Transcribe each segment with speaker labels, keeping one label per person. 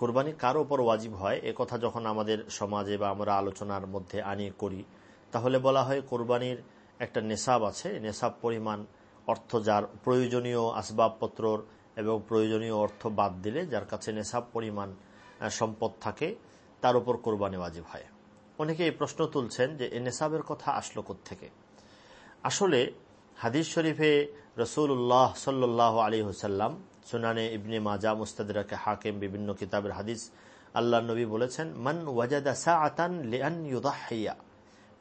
Speaker 1: কোরবানি কার ওপর ওয়াজিব হয়, এ কথা যখন আমাদের সমাজে বা আমরা আলোচনার মধ্যে আনি করি, তাহলে বলা হয় কোরবানির একটা নেশাব আছে। নেশাব পরিমাণ অর্থ যার প্রয়োজনীয় আসবাবপত্রর এবং প্রয়োজনীয় অর্থ বাদ দিলে যার কাছে নেশাব পরিমাণ সম্পদ থাকে, তার উপর কোরবানি ওয়াজিব হয়। অনেকে এই প্রশ্ন তুলছেন যে এ নেশাবের কথা আসলো থেকে আসলে হাদিস শরীফে রসুল্লাহ সাল্লাহ আলী হুসাল্লাম সুনানে ইবনে মাজা মুস্তাদাকে হাকিম, বিভিন্ন কিতাবের হাদিস আল্লাহ নবী বলেছেন, মান ওয়াজাদা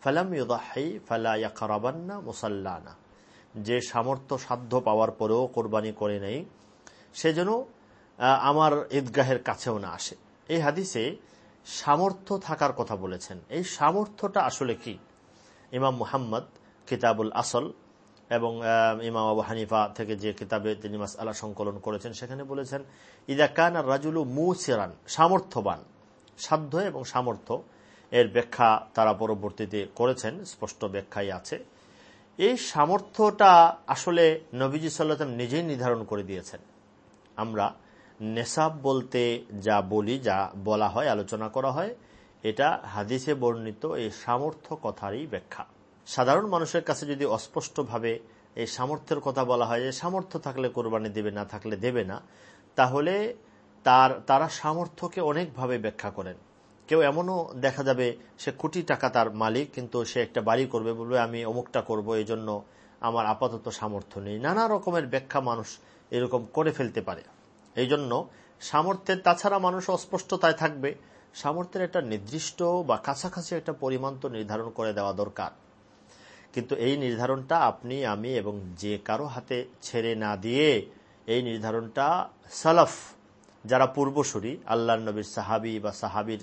Speaker 1: ফালাম ইউদাহি ফালা ইয়াকরাবান্না মুসাল্লানা। যে সামর্থ্য সাধ্য পাওয়ার পরেও কোরবানি করে নেই, সে যেন আমার ঈদগাহের কাছেও না আসে। এই হাদিসে সামর্থ্য থাকার কথা বলেছেন। এই সামর্থ্যটা আসলে কি? ইমাম মুহাম্মদ কিতাবুল আসল এবং ইমাম আবু হানিফা থেকে যে কিতাবে তিনি মাস আলা সংকলন করেছেন, সেখানে বলেছেন, ইদা কান আর রাজুলু মুসিরান, সামর্থ্যবান, সাধ্য এবং সামর্থ্য। এর ব্যাখ্যা তারা পরবর্তীতে করেছেন, স্পষ্ট ব্যাখ্যাই আছে। এই সামর্থ্যটা আসলে নবীজি সাল্লাম নিজেই নির্ধারণ করে দিয়েছেন। আমরা নেশাব বলতে যা বলি, যা বলা হয়, আলোচনা করা হয়, এটা হাদিসে বর্ণিত এই সামর্থ্য কথারই ব্যাখ্যা। সাধারণ মানুষের কাছে যদি অস্পষ্টভাবে এই সামর্থ্যের কথা বলা হয় যে সামর্থ্য থাকলে কোরবানি দেবে, না থাকলে দেবে না, তাহলে তার, তারা সামর্থ্যকে অনেকভাবে ব্যাখ্যা করেন। কেউ এমনও দেখা যাবে, সে কোটি টাকা তার মালিক, কিন্তু সে একটা বাড়ি করবে বলবে, আমি অমুকটা করব এই জন্য আমার আপাতত সামর্থ্য নেই। নানা রকমের ব্যাখ্যা মানুষ এরকম করে ফেলতে পারে। এই জন্য সামর্থ্যের, তাছাড়া মানুষ অস্পষ্টতায় থাকবে, সামর্থ্যের একটা নির্দিষ্ট বা কাছাকাছি একটা পরিমাণ তো নির্ধারণ করে দেওয়া দরকার। কিন্তু এই নির্ধারণটা আপনি, আমি এবং যে কারও হাতে ছেড়ে না দিয়ে এই নির্ধারণটা সালাফ, যারা পূর্বসূরি আল্লাহ নবীর সাহাবি বা সাহাবির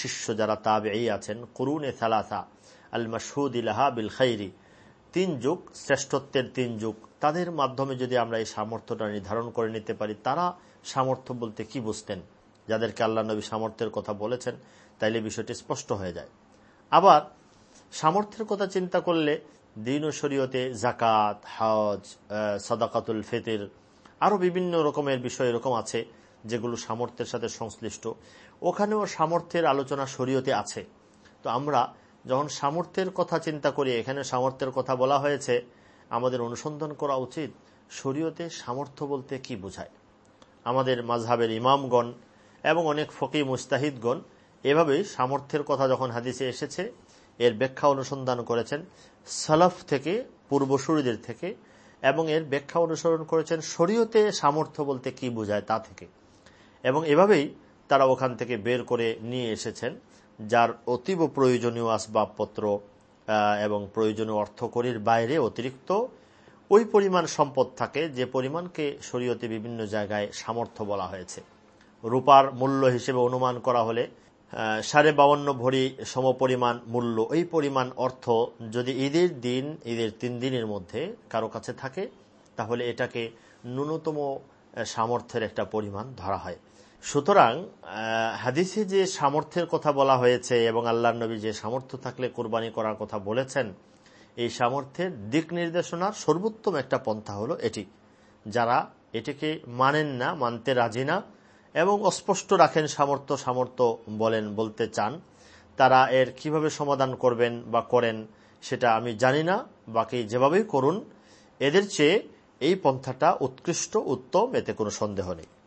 Speaker 1: শিষ্য যারা তাবে এই আছেন, করুন এ সালাসা আল মাসুদ ইলাহা বিল খাইরি তিন যুগ, শ্রেষ্ঠত্বের তিন যুগ, তাদের মাধ্যমে যদি আমরা এই সামর্থ্যটা নির্ধারণ করে নিতে পারি, তারা সামর্থ্য বলতে কি বুঝতেন? যাদেরকে আল্লাহ নবী সামর্থ্যের কথা বলেছেন, তাইলে বিষয়টি স্পষ্ট হয়ে যায়। আবার সামর্থ্যের কথা চিন্তা করলে দিন ও শরীয়তে জাকাত হজ সদাকাতুল ফেতের আরও বিভিন্ন রকমের বিষয় এরকম আছে যেগুলো সামর্থ্যের সাথে সংশ্লিষ্ট। ওখানেও সামর্থ্যের আলোচনা শরীয়তে আছে। তো আমরা যখন সামর্থ্যের কথা চিন্তা করি, এখানে সামর্থ্যের কথা বলা হয়েছে, আমাদের অনুসন্ধান করা উচিত শরীয়তে সামর্থ্য বলতে কি বোঝায়। আমাদের মাঝহাবের ইমামগণ এবং অনেক ফকি মুস্তাহিদগণ এভাবেই সামর্থ্যের কথা যখন হাদিসে এসেছে এর ব্যাখ্যা অনুসন্ধান করেছেন সালাফ থেকে, পূর্বসূরীদের থেকে, এবং এর ব্যাখ্যা অনুসরণ করেছেন শরীয়তে সামর্থ্য বলতে কি বোঝায় তা থেকে। এবং এভাবেই তারা ওখান থেকে বের করে নিয়ে এসেছেন, যার অতীব প্রয়োজনীয় আসবাবপত্র এবং প্রয়োজনীয় অর্থকরীর বাইরে অতিরিক্ত ওই পরিমাণ সম্পদ থাকে যে পরিমাণকে শরীয়তে বিভিন্ন জায়গায় সামর্থ্য বলা হয়েছে। রূপার মূল্য হিসেবে অনুমান করা হলে সাড়ে বাউন্ন ভরি সমপরিমাণ মূল্য। এই পরিমাণ অর্থ যদি ঈদের দিন, ঈদের তিন দিনের মধ্যে কারও কাছে থাকে, তাহলে এটাকে ন্যূনতম সামর্থ্যের একটা পরিমাণ ধরা হয়। সুতরাং হাদিসে যে সামর্থ্যের কথা বলা হয়েছে এবং আল্লাহ নবী যে সামর্থ্য থাকলে কোরবানি করার কথা বলেছেন, এই সামর্থ্যের দিক নির্দেশনার সর্বোত্তম একটা পন্থা হলো এটি। যারা এটিকে মানেন না, মানতে রাজি না এবং অস্পষ্ট রাখেন সামর্থ্য সামর্থ্য বলেন, বলতে চান। তারা এর কীভাবে সমাধান করবেন বা করেন সেটা আমি জানি না। বাকি যেভাবেই করুন, এদের চেয়ে এই পন্থাটা উৎকৃষ্ট, উত্তম, এতে কোনো সন্দেহ নেই।